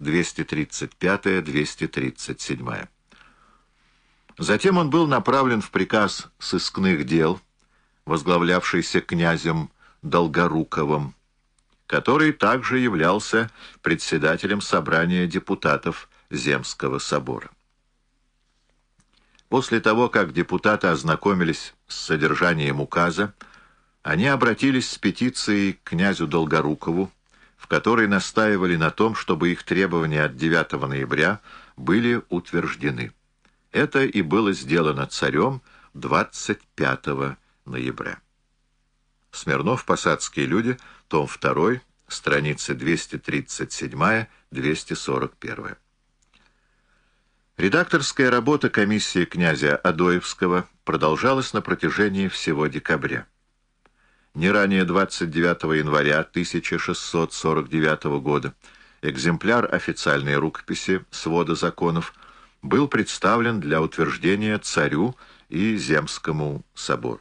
235-237. Затем он был направлен в приказ сыскных дел, возглавлявшийся князем Долгоруковым, который также являлся председателем собрания депутатов Земского собора. После того, как депутаты ознакомились с содержанием указа, они обратились с петицией к князю Долгорукову, в которой настаивали на том, чтобы их требования от 9 ноября были утверждены. Это и было сделано царем 25 ноября. Смирнов «Посадские люди», том 2, страницы 237-241. Редакторская работа комиссии князя Адоевского продолжалась на протяжении всего декабря. Не ранее 29 января 1649 года экземпляр официальной рукописи свода законов был представлен для утверждения царю и Земскому собору.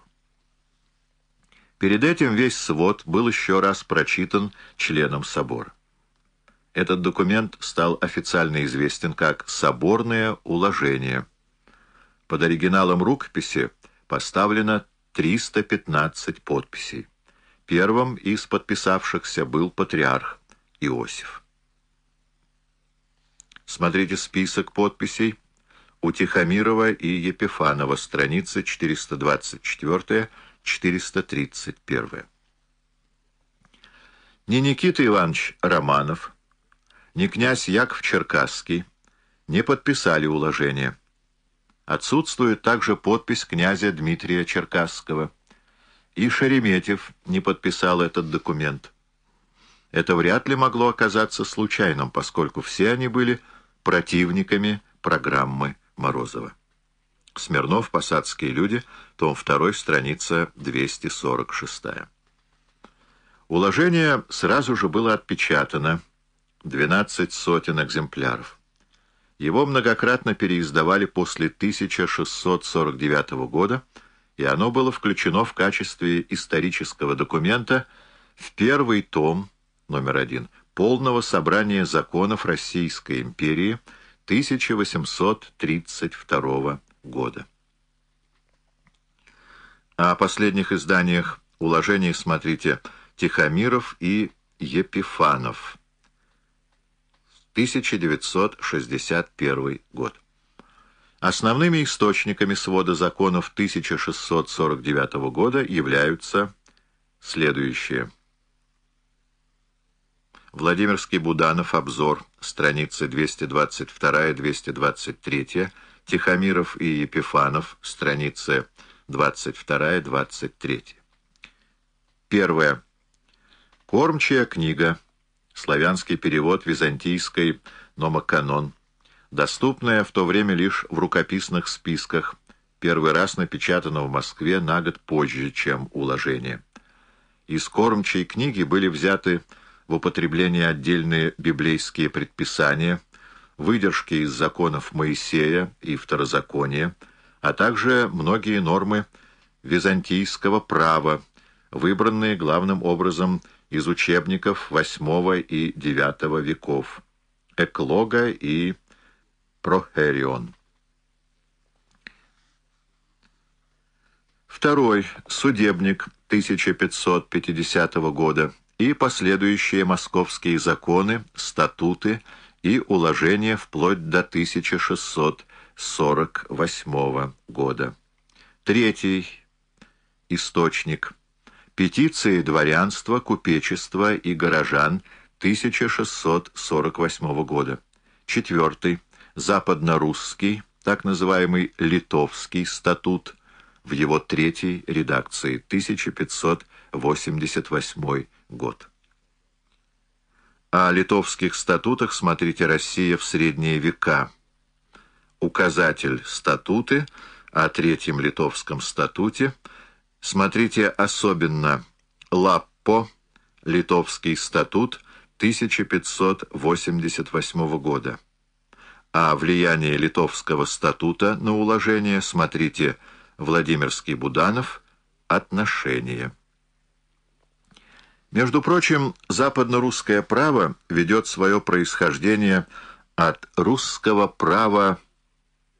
Перед этим весь свод был еще раз прочитан членом собора. Этот документ стал официально известен как «Соборное уложение». Под оригиналом рукописи поставлено 315 подписей. Первым из подписавшихся был патриарх Иосиф. Смотрите список подписей у Тихомирова и Епифанова, страница 424-431. Ни Никита Иванович Романов, ни князь Яков Черкасский не подписали уложение. Отсутствует также подпись князя Дмитрия Черкасского. И Шереметьев не подписал этот документ. Это вряд ли могло оказаться случайным, поскольку все они были противниками программы Морозова. Смирнов, «Посадские люди», том 2, страница 246. Уложение сразу же было отпечатано, 12 сотен экземпляров. Его многократно переиздавали после 1649 года, и оно было включено в качестве исторического документа в первый том, номер один, полного собрания законов Российской империи 1832 года. О последних изданиях уложений смотрите Тихомиров и Епифанов. 1961 год. Основными источниками свода законов 1649 года являются следующие. Владимирский Буданов, обзор, страницы 222-223, Тихомиров и Епифанов, страницы 22-23. Первое. Кормчая книга славянский перевод византийской номоканон, доступная в то время лишь в рукописных списках, первый раз напечатана в Москве на год позже, чем уложение. Из кормчей книги были взяты в употребление отдельные библейские предписания, выдержки из законов Моисея и Второзакония, а также многие нормы византийского права, выбранные главным образом из учебников VIII и IX веков, Эклога и Прохерион. Второй судебник 1550 года и последующие московские законы, статуты и уложения вплоть до 1648 года. Третий источник Петиции дворянства, купечества и горожан 1648 года. Четвертый. Западнорусский, так называемый Литовский статут в его третьей редакции 1588 год. О литовских статутах смотрите «Россия в средние века». Указатель «Статуты» о Третьем Литовском статуте – Смотрите особенно Лаппо, Литовский статут 1588 года. О влиянии Литовского статута на уложение смотрите Владимирский Буданов «Отношения». Между прочим, западно-русское право ведет свое происхождение от русского права